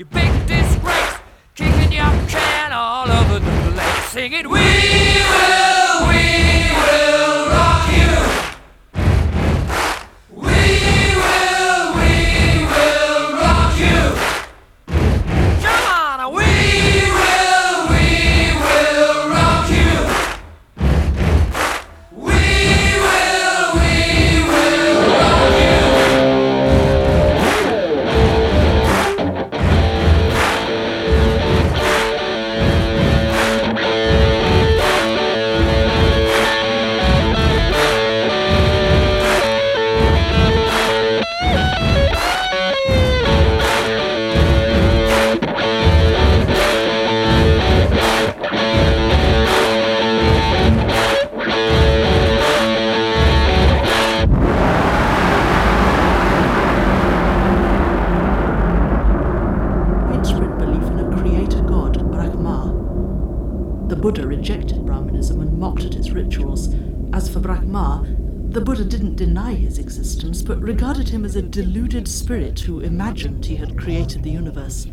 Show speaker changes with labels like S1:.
S1: You big disgrace, kicking your can all over the place. Singing, We will.
S2: Buddha rejected Brahmanism and mocked at its rituals. As for Brahma, the Buddha didn't deny his existence, but regarded him as a deluded spirit who imagined he had created the universe.